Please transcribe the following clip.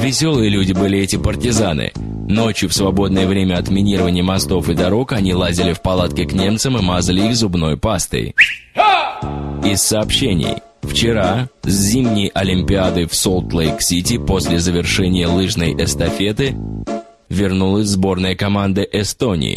Веселые люди были эти партизаны. Ночью в свободное время от минирования мостов и дорог они лазили в палатки к немцам и мазали их зубной пастой. Из сообщений. Вчера с зимней Олимпиады в Солт-Лейк-Сити после завершения лыжной эстафеты вернулась сборная команды Эстонии.